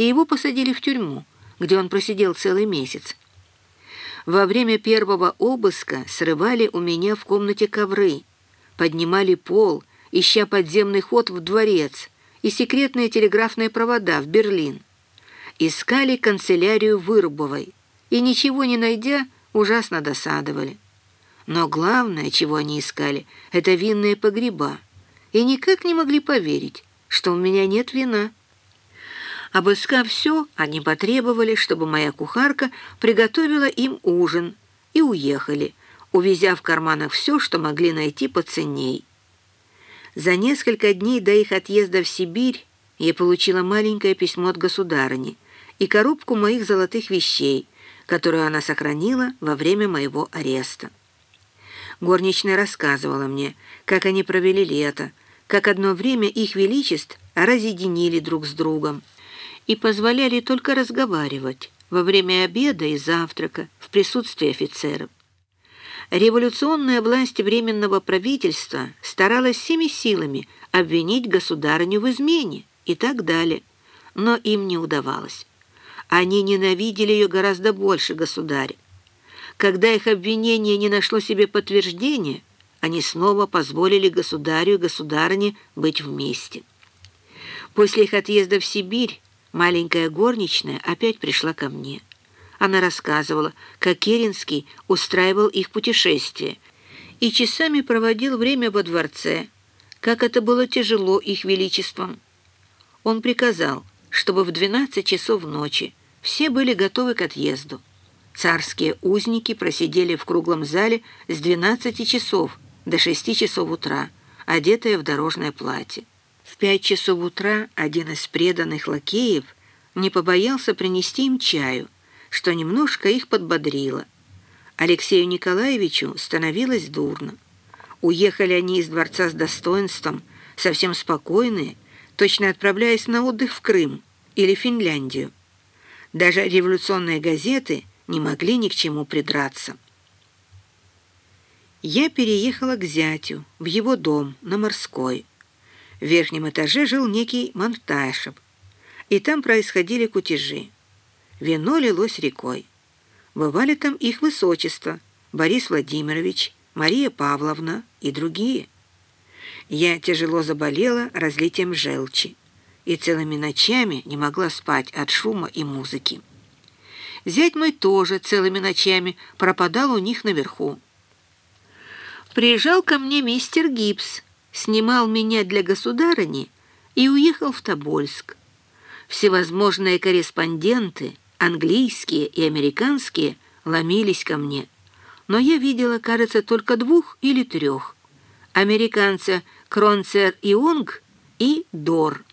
и его посадили в тюрьму, где он просидел целый месяц. Во время первого обыска срывали у меня в комнате ковры, поднимали пол, ища подземный ход в дворец и секретные телеграфные провода в Берлин. Искали канцелярию Вырубовой и, ничего не найдя, ужасно досадовали. Но главное, чего они искали, это винные погреба, и никак не могли поверить, что у меня нет вина. Обыскав все, они потребовали, чтобы моя кухарка приготовила им ужин, и уехали, увезя в карманах все, что могли найти по ценней. За несколько дней до их отъезда в Сибирь я получила маленькое письмо от государыни и коробку моих золотых вещей, которую она сохранила во время моего ареста. Горничная рассказывала мне, как они провели лето, как одно время их величеств разъединили друг с другом и позволяли только разговаривать во время обеда и завтрака в присутствии офицеров. Революционная власть Временного правительства старалась всеми силами обвинить государыню в измене и так далее, но им не удавалось. Они ненавидели ее гораздо больше государя. Когда их обвинение не нашло себе подтверждения, они снова позволили государю и государыне быть вместе. После их отъезда в Сибирь маленькая горничная опять пришла ко мне. Она рассказывала, как Керенский устраивал их путешествие и часами проводил время во дворце, как это было тяжело их величеством. Он приказал, чтобы в 12 часов ночи все были готовы к отъезду. Царские узники просидели в круглом зале с 12 часов до 6 часов утра, одетые в дорожное платье. В 5 часов утра один из преданных лакеев не побоялся принести им чаю, что немножко их подбодрило. Алексею Николаевичу становилось дурно. Уехали они из дворца с достоинством, совсем спокойные, точно отправляясь на отдых в Крым или Финляндию. Даже революционные газеты не могли ни к чему придраться. Я переехала к зятю, в его дом, на Морской. В верхнем этаже жил некий Монташев, и там происходили кутежи. Вино лилось рекой. Бывали там их высочество, Борис Владимирович, Мария Павловна и другие. Я тяжело заболела разлитием желчи и целыми ночами не могла спать от шума и музыки. Зять мой тоже целыми ночами пропадал у них наверху. Приезжал ко мне мистер Гибс, снимал меня для государыни и уехал в Тобольск. Всевозможные корреспонденты — английские и американские, ломились ко мне. Но я видела, кажется, только двух или трех. Американца Кронцер Ионг и Дор.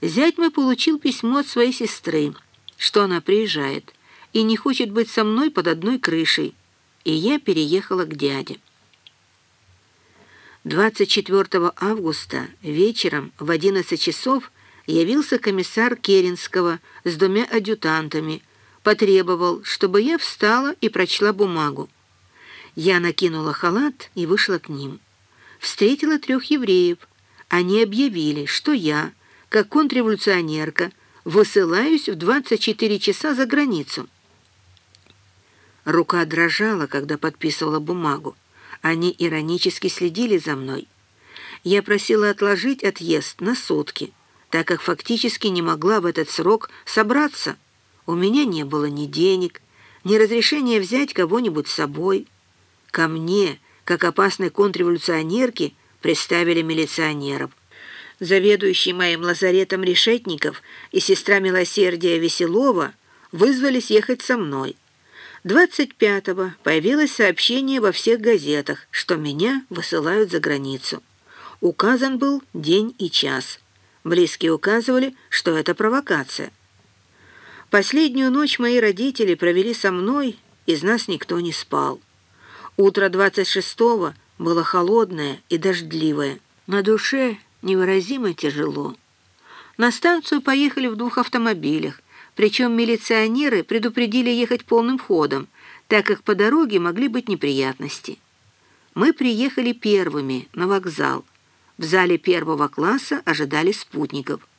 Зять мой получил письмо от своей сестры, что она приезжает и не хочет быть со мной под одной крышей, и я переехала к дяде. 24 августа вечером в 11 часов явился комиссар Керенского с двумя адъютантами, потребовал, чтобы я встала и прочла бумагу. Я накинула халат и вышла к ним. Встретила трех евреев. Они объявили, что я, как контрреволюционерка, высылаюсь в 24 часа за границу. Рука дрожала, когда подписывала бумагу. Они иронически следили за мной. Я просила отложить отъезд на сутки так как фактически не могла в этот срок собраться. У меня не было ни денег, ни разрешения взять кого-нибудь с собой. Ко мне, как опасной контрреволюционерке, представили милиционеров. Заведующий моим лазаретом Решетников и сестра Милосердия Веселова вызвались ехать со мной. 25-го появилось сообщение во всех газетах, что меня высылают за границу. Указан был день и час – Близкие указывали, что это провокация. Последнюю ночь мои родители провели со мной, из нас никто не спал. Утро 26-го было холодное и дождливое. На душе невыразимо тяжело. На станцию поехали в двух автомобилях, причем милиционеры предупредили ехать полным ходом, так как по дороге могли быть неприятности. Мы приехали первыми на вокзал. В зале первого класса ожидали спутников –